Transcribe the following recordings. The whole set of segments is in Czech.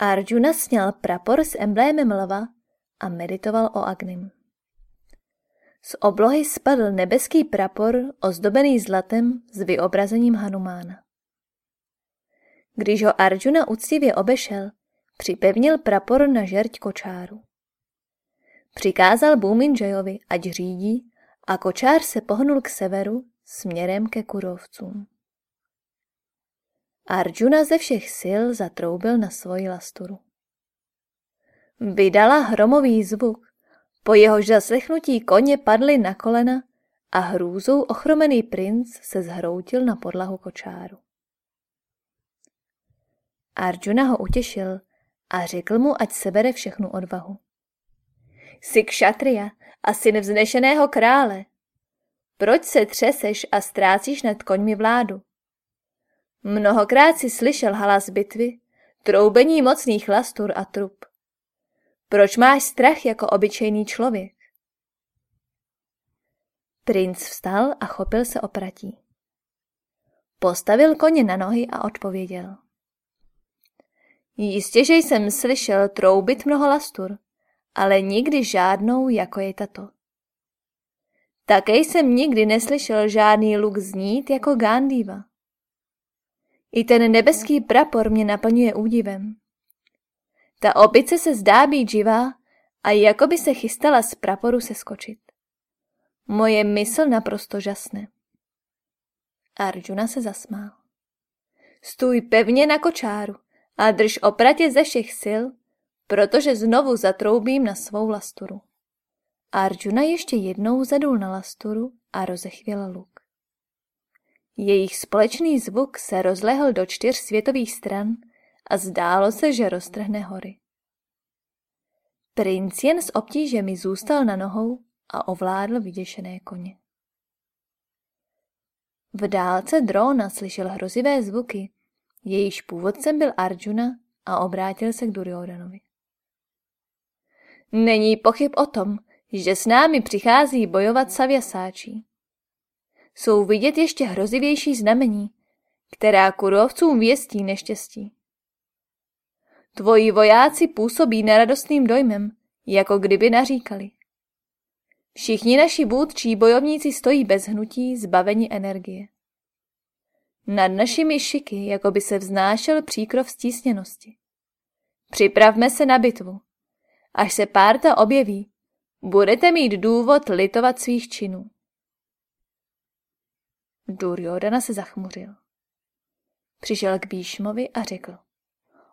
Arjuna sněl prapor s emblémem lva a meditoval o Agnim. Z oblohy spadl nebeský prapor ozdobený zlatem s vyobrazením Hanumána. Když ho Arjuna úctivě obešel, připevnil prapor na žerť kočáru. Přikázal Bhuminjayovi, ať řídí a kočár se pohnul k severu směrem ke kurovcům. Arjuna ze všech sil zatroubil na svoji lasturu. Vydala hromový zvuk, po jehož zaslechnutí koně padly na kolena a hrůzou ochromený princ se zhroutil na podlahu kočáru. Arjuna ho utěšil a řekl mu, ať sebere všechnu odvahu. Jsi kšatria a syn vznešeného krále. Proč se třeseš a ztrácíš nad koňmi vládu? Mnohokrát si slyšel hlas bitvy, troubení mocných lastur a trup. Proč máš strach jako obyčejný člověk? Princ vstal a chopil se opratí. Postavil koně na nohy a odpověděl. Jistě, že jsem slyšel troubit mnoho lastur, ale nikdy žádnou, jako je tato. Také jsem nikdy neslyšel žádný luk znít jako Gandhiva. I ten nebeský prapor mě naplňuje údivem. Ta opice se zdá být živá a jako by se chystala z praporu se skočit. Moje mysl naprosto žasne. Arjuna se zasmál. Stůj pevně na kočáru a drž opratě ze všech sil, protože znovu zatroubím na svou lasturu. Arjuna ještě jednou zadul na lasturu a rozechvěl luk. Jejich společný zvuk se rozlehl do čtyř světových stran a zdálo se, že roztrhne hory. Princ jen s obtížemi zůstal na nohou a ovládl vyděšené koně. V dálce drona slyšel hrozivé zvuky, jejíž původcem byl Arjuna a obrátil se k Duryodanovi. Není pochyb o tom, že s námi přichází bojovat Savyasáčí. Jsou vidět ještě hrozivější znamení, která kurovcům věstí neštěstí. Tvoji vojáci působí neradostným dojmem, jako kdyby naříkali. Všichni naši vůdčí bojovníci stojí bez hnutí, zbaveni energie. Nad našimi šiky, jako by se vznášel příkrov stísněnosti. Připravme se na bitvu. Až se párta objeví, budete mít důvod litovat svých činů. Duryodana se zachmuřil. Přišel k Bíšmovi a řekl.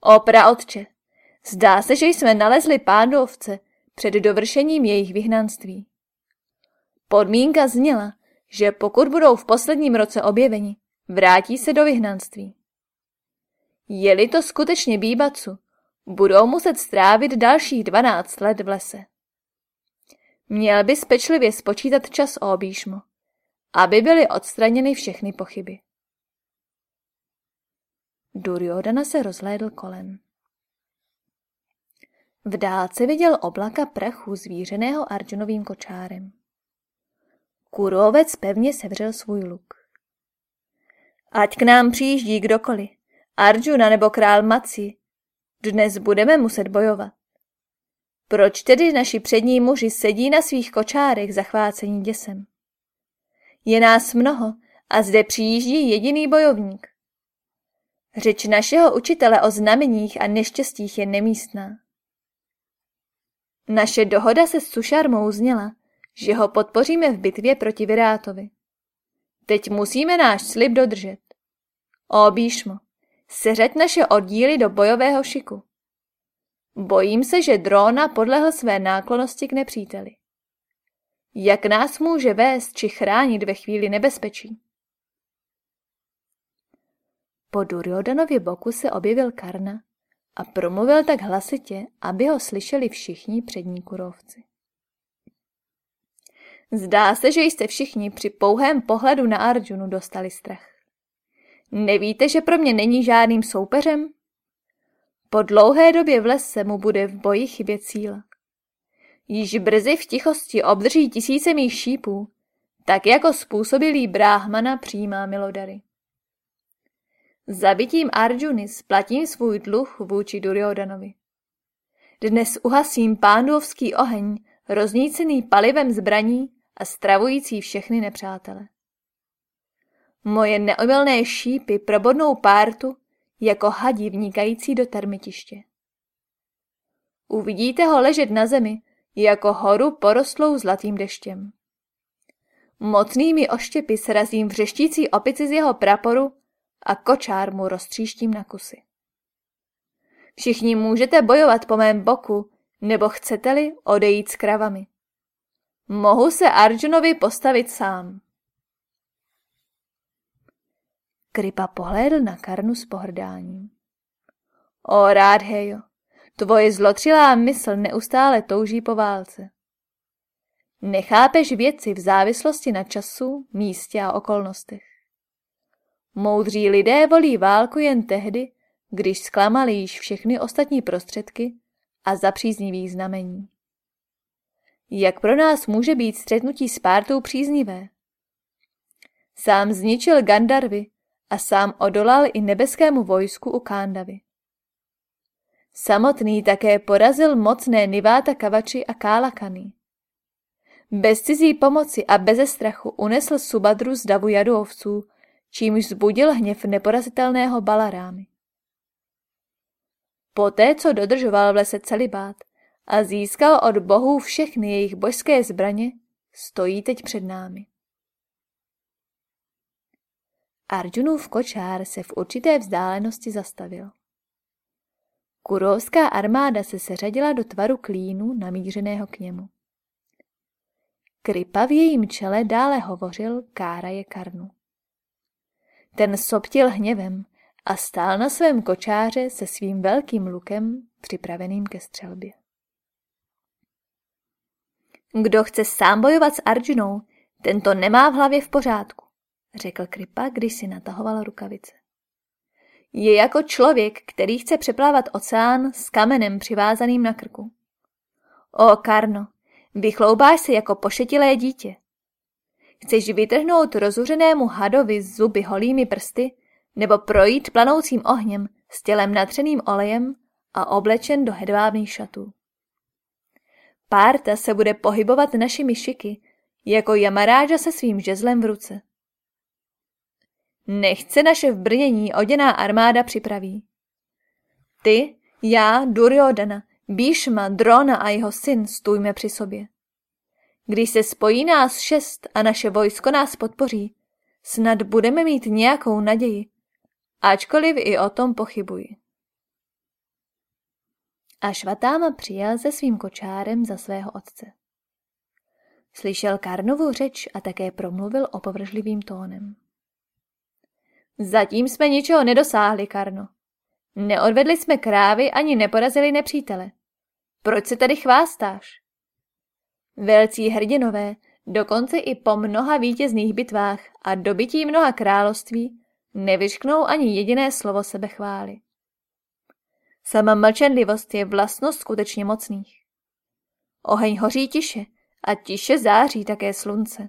O praotče, zdá se, že jsme nalezli pándovce před dovršením jejich vyhnanství. Podmínka zněla, že pokud budou v posledním roce objeveni, vrátí se do vyhnanství. Je-li to skutečně býbacu, budou muset strávit dalších 12 let v lese. Měl by pečlivě spočítat čas o obíšmo, aby byly odstraněny všechny pochyby. Duryodana se rozhlédl kolem. V dálce viděl oblaka prachu zvířeného Arjunovým kočárem. Kurovec pevně sevřel svůj luk. Ať k nám přijíždí kdokoliv, Arjuna nebo král Maci, dnes budeme muset bojovat. Proč tedy naši přední muži sedí na svých kočárech zachvácení děsem? Je nás mnoho a zde přijíždí jediný bojovník. Řeč našeho učitele o znameních a neštěstích je nemístná. Naše dohoda se Sušarmou zněla, že ho podpoříme v bitvě proti Virátovi. Teď musíme náš slib dodržet. O Bíšmo, seřeď naše oddíly do bojového šiku. Bojím se, že Drona podlehl své náklonosti k nepříteli. Jak nás může vést či chránit ve chvíli nebezpečí? Po Duryodanově boku se objevil Karna a promluvil tak hlasitě, aby ho slyšeli všichni přední kurovci. Zdá se, že jste všichni při pouhém pohledu na Arjunu dostali strach. Nevíte, že pro mě není žádným soupeřem? Po dlouhé době v lese mu bude v boji chybět síla. Již brzy v tichosti obdrží tisíce mých šípů, tak jako způsobilý bráhmana přijímá milodary. Zabitím Arjuny splatím svůj dluh vůči Duryodanovi. Dnes uhasím pándovský oheň, roznícený palivem zbraní a stravující všechny nepřátele. Moje neomylné šípy probodnou pártu jako hadí vnikající do termitiště. Uvidíte ho ležet na zemi jako horu porostlou zlatým deštěm. Mocnými oštěpy srazím vřeštící opici z jeho praporu a kočár mu roztříštím na kusy. Všichni můžete bojovat po mém boku, nebo chcete-li odejít s kravami. Mohu se Arjunovi postavit sám. Kripa pohlédl na Karnu s pohrdáním. O Rádhejo, tvoje zlotřilá mysl neustále touží po válce. Nechápeš věci v závislosti na času, místě a okolnostech. Moudří lidé volí válku jen tehdy, když zklamali již všechny ostatní prostředky a zapříznivých znamení. Jak pro nás může být střetnutí s pártou příznivé? Sám zničil Gandarvy a sám odolal i nebeskému vojsku u Kándavy. Samotný také porazil mocné Niváta Kavači a Kálakany. Bez cizí pomoci a beze strachu unesl Subadru z davu jadovců, čímž zbudil hněv neporazitelného Balarámy. Poté, co dodržoval v lese celibát a získal od bohů všechny jejich božské zbraně, stojí teď před námi. Arjunův kočár se v určité vzdálenosti zastavil. Kurovská armáda se seřadila do tvaru klínu namířeného k němu. Kripa v jejím čele dále hovořil Kára je Karnu. Ten soptil hněvem a stál na svém kočáře se svým velkým lukem připraveným ke střelbě. Kdo chce sám bojovat s Arjunou, ten to nemá v hlavě v pořádku, řekl Kripa, když si natahoval rukavice. Je jako člověk, který chce přeplávat oceán s kamenem přivázaným na krku. O, Karno, vychloubáš se jako pošetilé dítě. Chceš vytrhnout rozuřenému hadovi z zuby holými prsty nebo projít planoucím ohněm s tělem natřeným olejem a oblečen do hedvábných šatů. Párta se bude pohybovat našimi šiky, jako jamaráža se svým žezlem v ruce. Nechce naše v brnění oděná armáda připraví. Ty, já, Duryodana, Bíšma, Drona a jeho syn stůjme při sobě. Když se spojí nás šest a naše vojsko nás podpoří, snad budeme mít nějakou naději, ačkoliv i o tom pochybuji. A Švatáma přijel se svým kočárem za svého otce. Slyšel Karnovu řeč a také promluvil opovržlivým tónem. Zatím jsme ničeho nedosáhli, Karno. Neodvedli jsme krávy ani neporazili nepřítele. Proč se tady chvástáš? Velcí hrdinové, dokonce i po mnoha vítězných bitvách a dobití mnoha království, nevyšknou ani jediné slovo sebechvály. Sama mlčenlivost je vlastnost skutečně mocných. Oheň hoří tiše a tiše září také slunce.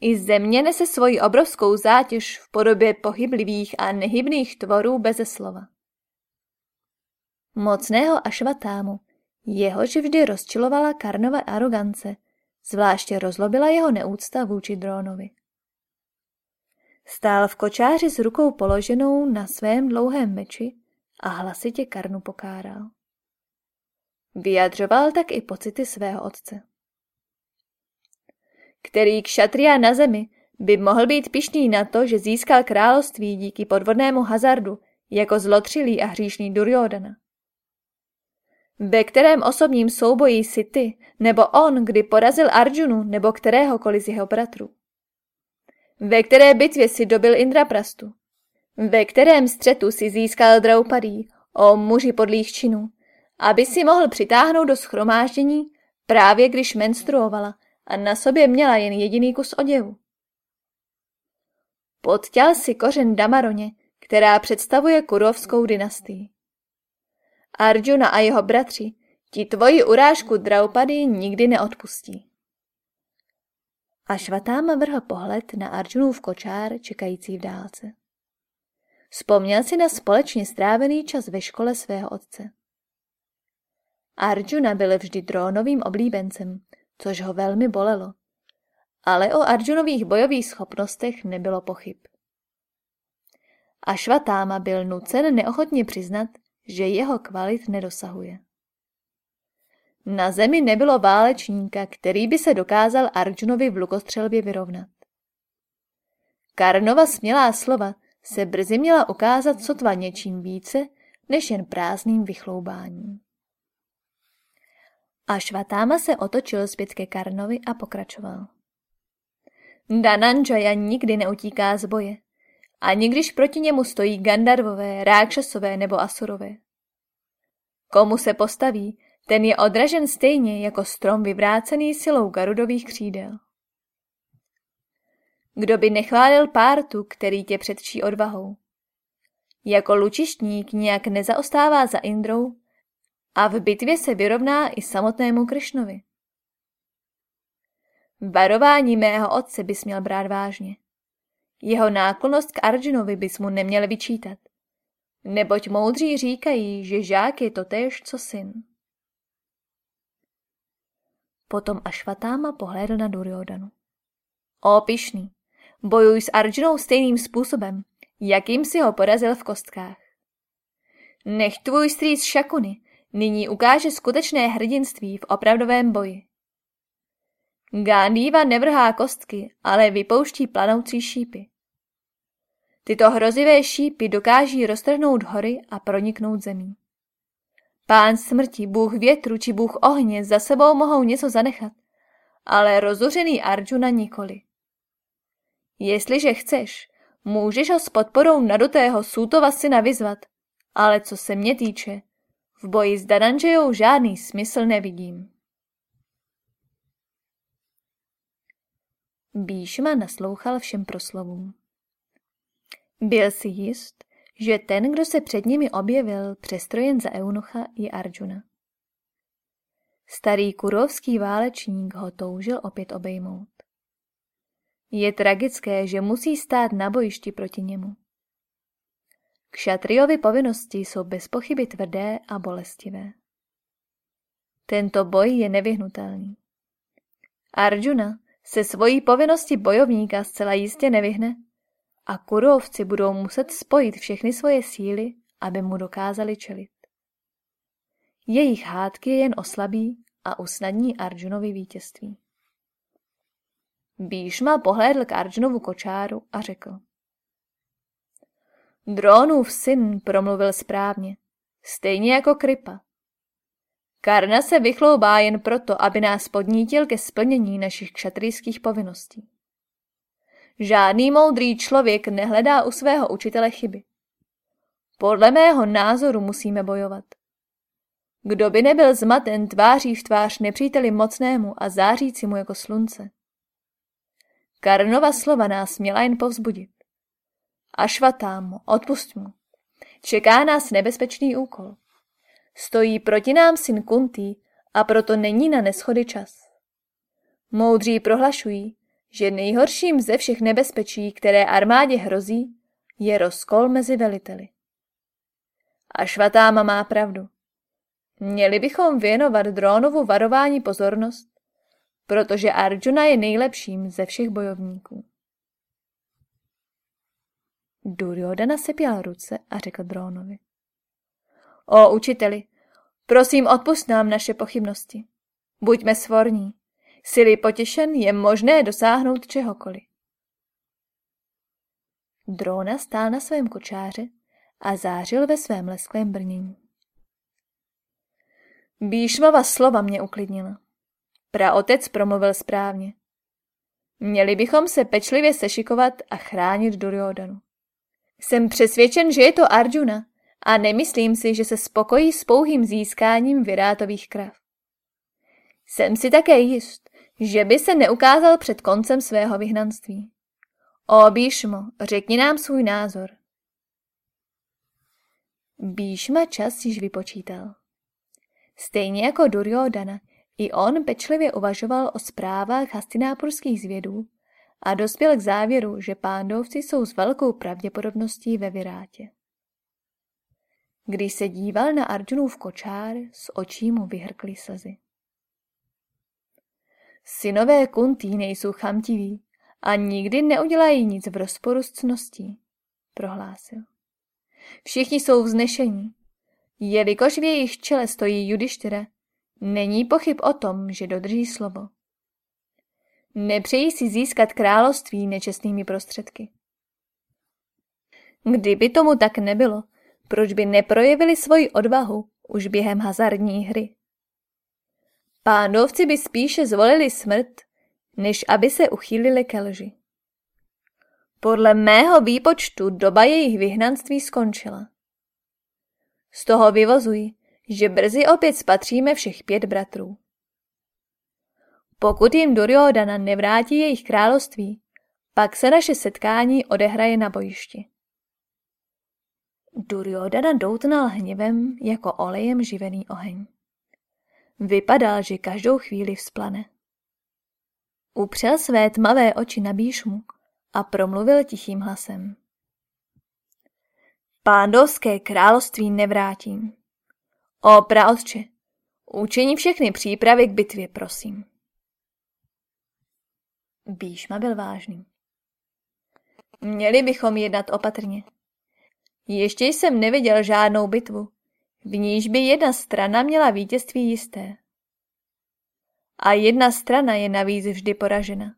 I země nese svoji obrovskou zátěž v podobě pohyblivých a nehybných tvorů beze slova. Mocného Ašvatámu, jehož vždy rozčilovala Karnova arogance, zvláště rozlobila jeho neúcta vůči drónovi. Stál v kočáři s rukou položenou na svém dlouhém meči a hlasitě Karnu pokáral. Vyjadřoval tak i pocity svého otce. Který kšatria na zemi by mohl být pišný na to, že získal království díky podvodnému hazardu jako zlotřilý a hříšný Duryodana. Ve kterém osobním souboji si ty, nebo on, kdy porazil Arjunu nebo kteréhokoliv z jeho bratrů. Ve které bitvě si dobil Indraprastu? Ve kterém střetu si získal Draupadí, o muži podlých činů, aby si mohl přitáhnout do schromáždění právě když menstruovala a na sobě měla jen jediný kus oděvu. Podtěl si kořen Damaroně, která představuje kurovskou dynastii. Arjuna a jeho bratři ti tvoji urážku Draupady nikdy neodpustí. A Švatáma vrhl pohled na Arjunův kočár čekající v dálce. Vzpomněl si na společně strávený čas ve škole svého otce. Arjuna byl vždy drónovým oblíbencem, což ho velmi bolelo. Ale o Arjunových bojových schopnostech nebylo pochyb. Ašvatáma byl nucen neochotně přiznat, že jeho kvalit nedosahuje. Na zemi nebylo válečníka, který by se dokázal Arjunovi v lukostřelbě vyrovnat. Karnova smělá slova se brzy měla ukázat sotva něčím více, než jen prázdným vychloubáním. A Švatáma se otočil zpět ke Karnovi a pokračoval. Dananjaya nikdy neutíká z boje, ani když proti němu stojí Gandarvové, Rákšasové nebo Asurové. Komu se postaví, ten je odražen stejně jako strom vyvrácený silou Garudových křídel. Kdo by nechválil pártu, který tě předčí odvahou? Jako lučištník nějak nezaostává za Indrou a v bitvě se vyrovná i samotnému Krišnovi. Varování mého otce bys měl brát vážně. Jeho náklonost k Arjunovi bys mu neměl vyčítat. Neboť moudří říkají, že žák je totéž, co syn. Potom Ašvatáma pohlédl na Duryodanu. O pišný, bojuj s Arjunou stejným způsobem, jakým si ho porazil v kostkách. Nech tvůj strýc Šakuny nyní ukáže skutečné hrdinství v opravdovém boji. Gandhiva nevrhá kostky, ale vypouští planoucí šípy. Tyto hrozivé šípy dokáží roztrhnout hory a proniknout zemí. Pán smrti, bůh větru či bůh ohně za sebou mohou něco zanechat, ale rozuřený Arjuna nikoli. Jestliže chceš, můžeš ho s podporou nadutého Sútova syna vyzvat, ale co se mě týče, v boji s Dananžejou žádný smysl nevidím. Bíšma naslouchal všem proslovům. Byl si jist, že ten, kdo se před nimi objevil, přestrojen za eunucha, je Arjuna. Starý kurovský válečník ho toužil opět obejmout. Je tragické, že musí stát na bojišti proti němu. Kšatriovi povinnosti jsou bez pochyby tvrdé a bolestivé. Tento boj je nevyhnutelný. Arjuna se svojí povinnosti bojovníka zcela jistě nevyhne a kurovci budou muset spojit všechny svoje síly, aby mu dokázali čelit. Jejich hádky jen oslabí a usnadní Arjunovi vítězství. Bíšma pohlédl k Arjunovu kočáru a řekl. Drónův syn promluvil správně, stejně jako Kripa. Karna se vychloubá jen proto, aby nás podnítil ke splnění našich kšatrijských povinností. Žádný moudrý člověk nehledá u svého učitele chyby. Podle mého názoru musíme bojovat. Kdo by nebyl zmaten tváří v tvář nepříteli mocnému a zářícímu jako slunce? Karnova slova nás měla jen povzbudit. A švatám, odpust mu. Čeká nás nebezpečný úkol. Stojí proti nám syn Kuntý a proto není na neschody čas. Moudří prohlašují, že nejhorším ze všech nebezpečí, které armádě hrozí, je rozkol mezi veliteli. A švatáma má pravdu. Měli bychom věnovat drónovu varování pozornost, protože Arjuna je nejlepším ze všech bojovníků. Duryodhana sepěl ruce a řekl drónovi. O učiteli, prosím odpust nám naše pochybnosti. Buďme svorní. Sily potěšen je možné dosáhnout čehokoliv. Drona stál na svém kočáře a zářil ve svém lesklém brnění. Bíšmova slova mě uklidnila. Praotec promluvil správně. Měli bychom se pečlivě sešikovat a chránit Duryodanu. Jsem přesvědčen, že je to Arjuna a nemyslím si, že se spokojí s pouhým získáním virátových krav. Jsem si také jist, že by se neukázal před koncem svého vyhnanství. O Bíšmo, řekni nám svůj názor. Bíšma čas již vypočítal. Stejně jako Duryodana, i on pečlivě uvažoval o zprávách hastinápurských zvědů a dospěl k závěru, že pándovci jsou s velkou pravděpodobností ve Virátě. Když se díval na Arjunův kočár, z očí mu vyhrkly slzy. Synové Kuntý nejsou chamtiví a nikdy neudělají nic v rozporu s cností, prohlásil. Všichni jsou vznešení. Jelikož v jejich čele stojí Judištyra, není pochyb o tom, že dodrží slovo. Nepřejí si získat království nečestnými prostředky. Kdyby tomu tak nebylo, proč by neprojevili svoji odvahu už během hazardní hry? Pánovci by spíše zvolili smrt, než aby se uchýlili ke lži. Podle mého výpočtu doba jejich vyhnanství skončila. Z toho vyvozuji, že brzy opět spatříme všech pět bratrů. Pokud jim Duryodhana nevrátí jejich království, pak se naše setkání odehraje na bojišti. Duryodhana doutnal hněvem jako olejem živený oheň. Vypadal, že každou chvíli vzplane. Upřel své tmavé oči na Bíšmu a promluvil tichým hlasem. Pándovské království nevrátím. O praotče, učení všechny přípravy k bitvě, prosím. Bíšma byl vážný. Měli bychom jednat opatrně. Ještě jsem neviděl žádnou bitvu, v níž by jedna strana měla vítězství jisté. A jedna strana je navíc vždy poražena.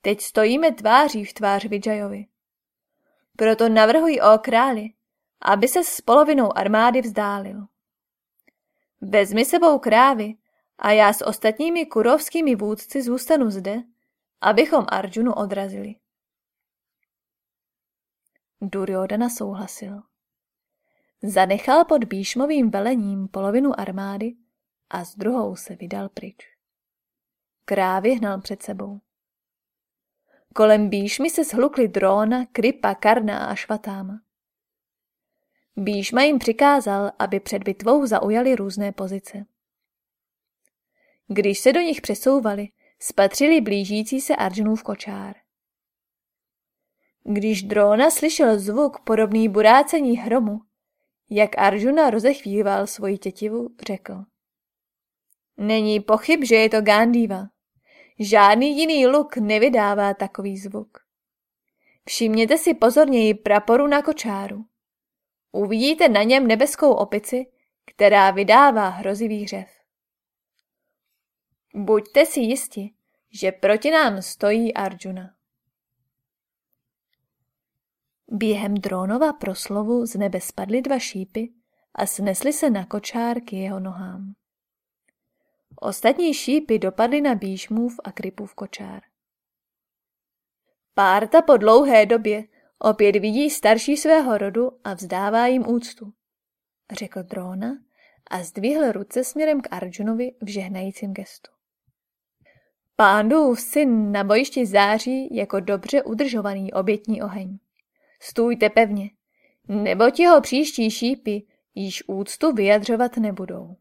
Teď stojíme tváří v tvář Vijajovi. Proto navrhuji o králi, aby se s polovinou armády vzdálil. Vezmi sebou krávy a já s ostatními kurovskými vůdci zůstanu zde, abychom Arjunu odrazili. Duryodhana souhlasil. Zanechal pod Bíšmovým velením polovinu armády a s druhou se vydal pryč. Krávy hnal před sebou. Kolem Bíšmy se shlukly Dróna, Kripa, Karna a Švatáma. Bíšma jim přikázal, aby před bitvou zaujali různé pozice. Když se do nich přesouvali, spatřili blížící se Arjunův kočár. Když Drona slyšel zvuk podobný burácení hromu, jak Arjuna rozechvíval svoji tětivu, řekl. Není pochyb, že je to Gandhiva. Žádný jiný luk nevydává takový zvuk. Všimněte si pozorněji praporu na kočáru. Uvidíte na něm nebeskou opici, která vydává hrozivý řev. Buďte si jisti, že proti nám stojí Arjuna. Během drónova proslovu z nebe spadly dva šípy a snesly se na kočár k jeho nohám. Ostatní šípy dopadly na Bíšmův a Krypův kočár. Párta po dlouhé době opět vidí starší svého rodu a vzdává jim úctu, řekl Drona a zdvihl ruce směrem k Arjunovi v žehnajícím gestu. Pándův syn na bojišti září jako dobře udržovaný obětní oheň. Stůjte pevně, nebo ti ho příští šípy již úctu vyjadřovat nebudou.